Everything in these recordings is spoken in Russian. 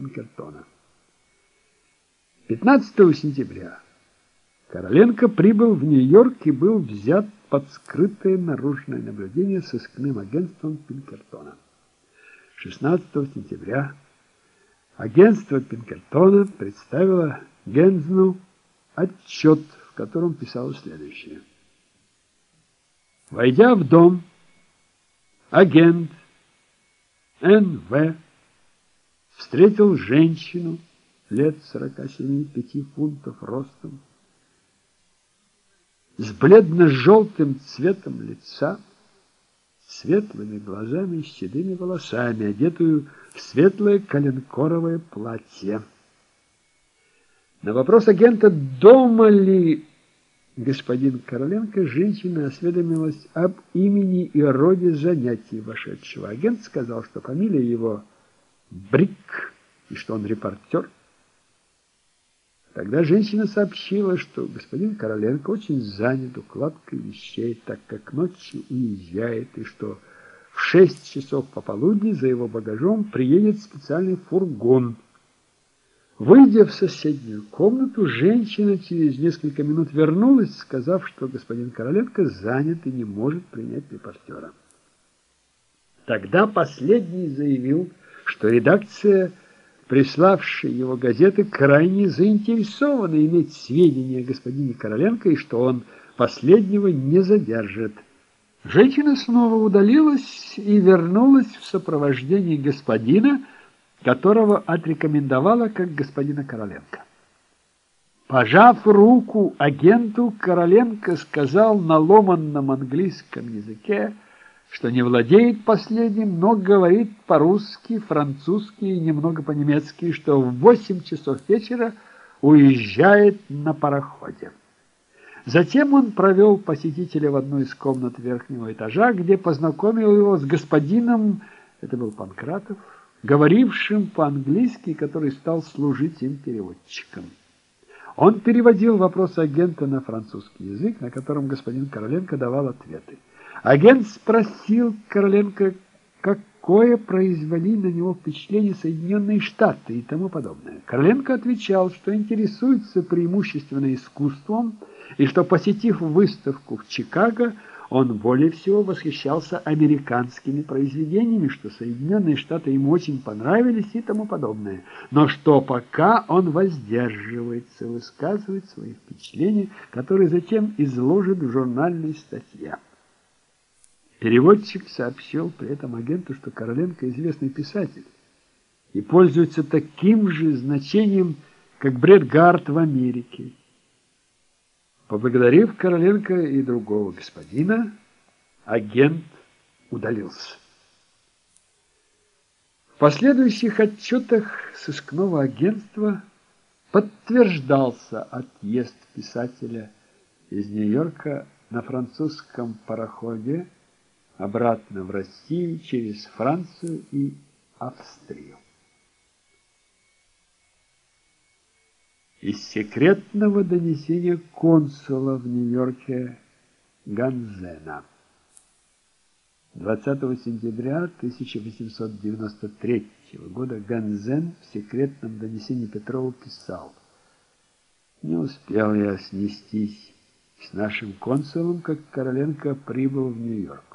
Пинкертона. 15 сентября Короленко прибыл в Нью-Йорк и был взят под скрытое наружное наблюдение сыскным агентством Пинкертона. 16 сентября агентство Пинкертона представило Гензну отчет, в котором писалось следующее. Войдя в дом, агент Н.В. встретил женщину лет 47-5 фунтов ростом, с бледно-желтым цветом лица, светлыми глазами и седыми волосами, одетую в светлое коленкоровое платье. На вопрос агента, дома ли господин Короленко, женщина осведомилась об имени и роде занятий вошедшего. Агент сказал, что фамилия его Брик и что он репортер. Тогда женщина сообщила, что господин Короленко очень занят укладкой вещей, так как ночью уезжает, и что в шесть часов пополудни за его багажом приедет специальный фургон – Выйдя в соседнюю комнату, женщина через несколько минут вернулась, сказав, что господин Короленко занят и не может принять репортера. Тогда последний заявил, что редакция, приславшая его газеты, крайне заинтересована иметь сведения о господине Короленко и что он последнего не задержит. Женщина снова удалилась и вернулась в сопровождении господина, которого отрекомендовала как господина Короленко. Пожав руку агенту, Короленко сказал на ломанном английском языке, что не владеет последним, но говорит по-русски, французски и немного по-немецки, что в восемь часов вечера уезжает на пароходе. Затем он провел посетителя в одну из комнат верхнего этажа, где познакомил его с господином, это был Панкратов, говорившим по-английски, который стал служить им переводчиком. Он переводил вопросы агента на французский язык, на котором господин Короленко давал ответы. Агент спросил Короленко, какое произвели на него впечатление Соединенные Штаты и тому подобное. Короленко отвечал, что интересуется преимущественно искусством и что, посетив выставку в Чикаго, он более всего восхищался американскими произведениями, что Соединенные Штаты ему очень понравились и тому подобное. Но что пока он воздерживается высказывать свои впечатления, которые затем изложит в журнальной статье. Переводчик сообщил при этом агенту, что Короленко известный писатель и пользуется таким же значением, как Бред Гарт в Америке. Поблагодарив Короленко и другого господина, агент удалился. В последующих отчетах сыскного агентства подтверждался отъезд писателя из Нью-Йорка на французском пароходе обратно в Россию через Францию и Австрию. из секретного донесения консула в Нью-Йорке Ганзена. 20 сентября 1893 года Ганзен в секретном донесении Петрову писал «Не успел я снестись с нашим консулом, как Короленко прибыл в Нью-Йорк.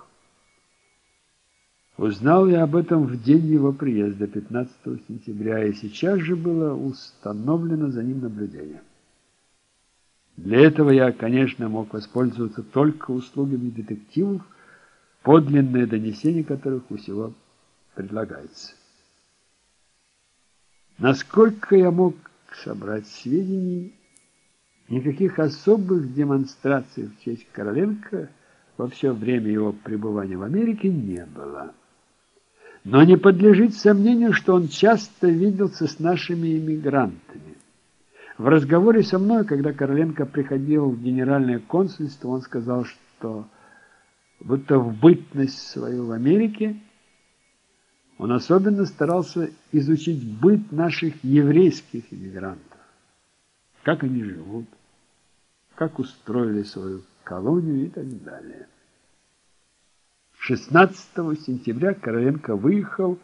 Узнал я об этом в день его приезда, 15 сентября, и сейчас же было установлено за ним наблюдение. Для этого я, конечно, мог воспользоваться только услугами детективов, подлинное донесение которых у всего предлагается. Насколько я мог собрать сведений, никаких особых демонстраций в честь Короленко во все время его пребывания в Америке не было. Но не подлежит сомнению, что он часто виделся с нашими иммигрантами. В разговоре со мной, когда Короленко приходил в генеральное консульство, он сказал, что будто в бытность свою в Америке он особенно старался изучить быт наших еврейских иммигрантов. Как они живут, как устроили свою колонию и так далее. 16 сентября Короленко выехал